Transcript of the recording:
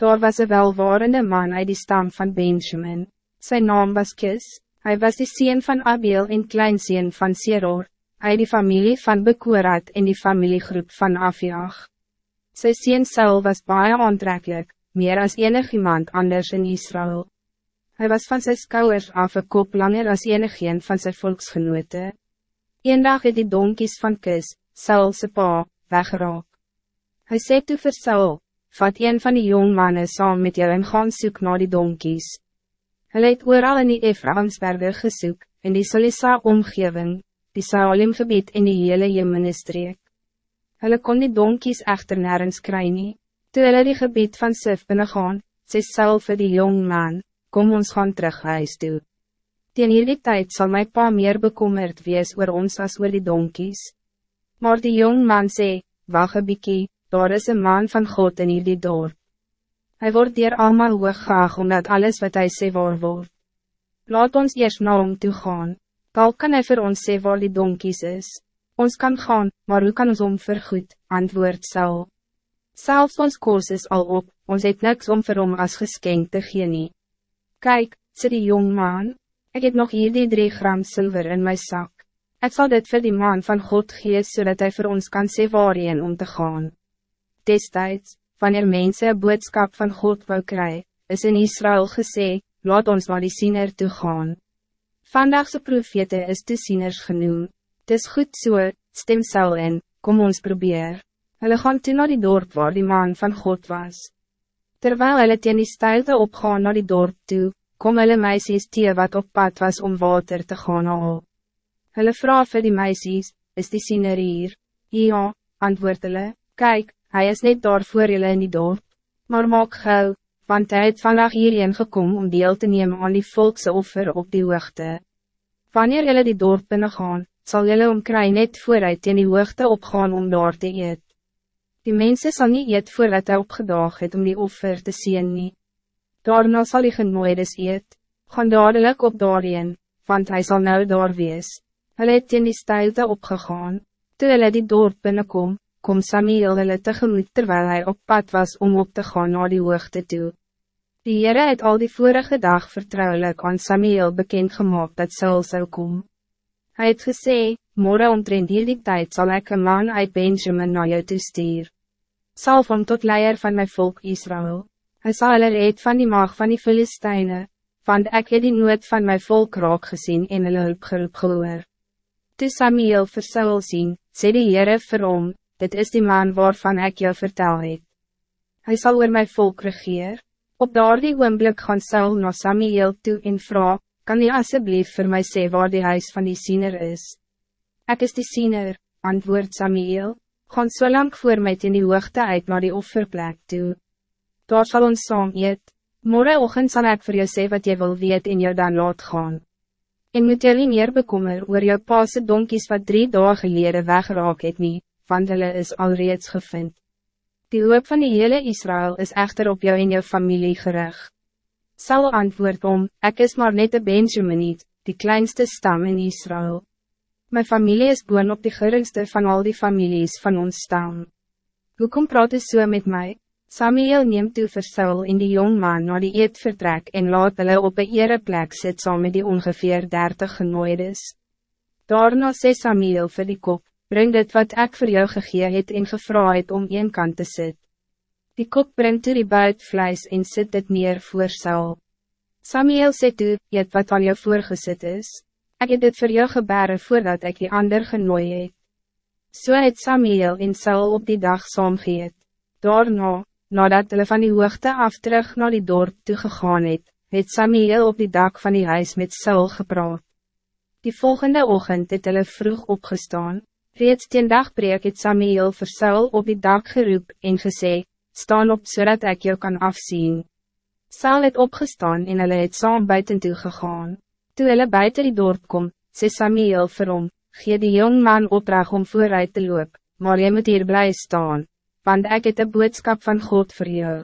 Daar was een welvarende man uit die stam van Benjamin. Zijn naam was Kis, hij was de sien van Abiel en kleinseen van Seror, uit die familie van Bekorat en die familiegroep van Afiach. Sy sien Saul was baie aantrekkelijk, meer als enig iemand anders in Israël. Hij was van zijn skouwers af een kop langer als enig een van zijn volksgenoten. Eendag het die donkies van Kis, Saul se pa, weggeraak. Hij zei toe vir Saul, vat een van die jong mannen saam met jou en gaan soek na die donkies. Hij het ooral in die Ephraimsberge gesoek, in die Solisa omgeving, die Salim gebied in die hele Jemenestreek. Hulle kon die donkies echter nergens kry nie. Toe hulle die gebied van Sif gaan, sê Saul vir die jong man, kom ons gaan terug huis toe. Tegen hierdie tijd zal my pa meer bekommerd wees oor ons as oor die donkies. Maar die jong man sê, wacht een bykie, daar is een man van God in hierdie dorp. Hij wordt hier allemaal hooggehaag omdat alles wat hij sê waar wordt. Laat ons eerst naar hom toe gaan. Tal kan hij voor ons sê waar die donkies is. Ons kan gaan, maar hoe kan ons om vergoed, antwoord Saul. Zelfs ons koos is al op, ons het niks om vir hom as geskenk te gee nie. Kijk, sê die jong man, ik heb nog hier die drie gram zilver in mijn zak. Ik zal dit voor die man van God gee, zodat hij voor ons kan sê waarheen om te gaan. Destijds, wanneer mensen een boodschap van God wou kry, is in Israël gesê, laat ons naar die siener toe gaan. Vandagse profete is de sieners genoem. Het is goed so, stem Saul in, kom ons probeer. Hulle gaan toe na die dorp waar die man van God was. Terwijl hulle teen die stijlte opgaan naar die dorp toe, kom hulle meisjes tie wat op pad was om water te gaan haal. Hulle vraag vir die meisjes, is die siener hier? Ja, antwoord hulle, kyk, Hij is net daar voor jullie in die dorp, maar maak gauw, want hij het vandaag hierheen gekomen om deel te nemen aan die volkse offer op die hoogte. Wanneer jullie die dorp binnengaan, zal jullie omkry net vooruit in die hoogte opgaan om daar te eet. Die mensen zal niet eet voordat hij opgedaag het om die offer te zien nie. Daarna sal die genooides eet, gaan dadelijk op daarheen, want hij zal nou daar wees. Hulle het in die stijlte opgegaan, toe hulle die dorp binnenkom, kom Samuel hulle tegemoet terwijl hij op pad was om op te gaan naar die hoogte toe. Die Heere het al die vorige dag vertrouwelijk aan Samuel bekend gemaakt dat Saul zou kom. Hij het gesê, morgen omtrent hierdie tijd zal ik een man uit Benjamin naar jou toe stuur. Salf om tot leier van mijn volk Israël. Hij zal hulle red van die maag van die Filistijnen, want ik heb die nood van mijn volk raak gezien en hulle hulp geroep gehoor. Toe Samuel vir Saul sien, sê die Heere vir hom, dit is die man waarvan ik jou vertel het. Hij zal oor my volk regeer. Op daardie oomblik gaan Saul na Samuel toe en vraag, kan jy asseblief vir my sê waar die huis van die siener is? Ik is die siener, antwoord Samuel, gaan so lang voor my in die hoogte uit naar die offerplek toe. Daar sal ons saam eet, morgenochtend sal ek vir jou sê wat jy wil weet en jou dan laat gaan. En moet jy meer bekommer oor jou paase donkies wat drie dagen geleden weggeraak het nie, want hulle is alreeds gevind. Die hoop van die hele Israël is echter op jou en jou familie gerig. Sal antwoord om, ek is maar net een Benjaminiet, die kleinste stam in Israël. Mijn familie is boon op de geringste van al die families van ons stam. Hoekom praat is so met mij? Samuel neemt toe vir Saul in die jong man na die eet vertrek en laat hulle op een ereplek sit saam met die ongeveer dertig genooides. Daarna sê Samuel vir die kop, breng dit wat ik voor jou gegee het en gevra het om een kant te sit. Die kop brengt toe die buitvleis en sit dit neer voor Saul. Samuel sê toe, eet wat al jou voorgesit is. Ik heb dit voor jou gebaren voordat ik die ander genooi het. So het Samuel en Saul op die dag saamgeet. Daarna, nadat hulle van die hoogte af terug naar die dorp toe gegaan het, het Samuel op die dak van die huis met Saul gepraat. Die volgende ochtend het hulle vroeg opgestaan. Reeds teen dagbreek het Samuel vir Saul op die dak geroep en gesê, staan op zodat ik jou kan afzien. Saul het opgestaan en hulle het saam buiten toe gegaan. Toe hulle buiten die dorp kom, sê Samuel vir hom, gee die jong man opdracht om vooruit te loop, maar jy moet hier blij staan, want ik het een boodschap van God voor jou.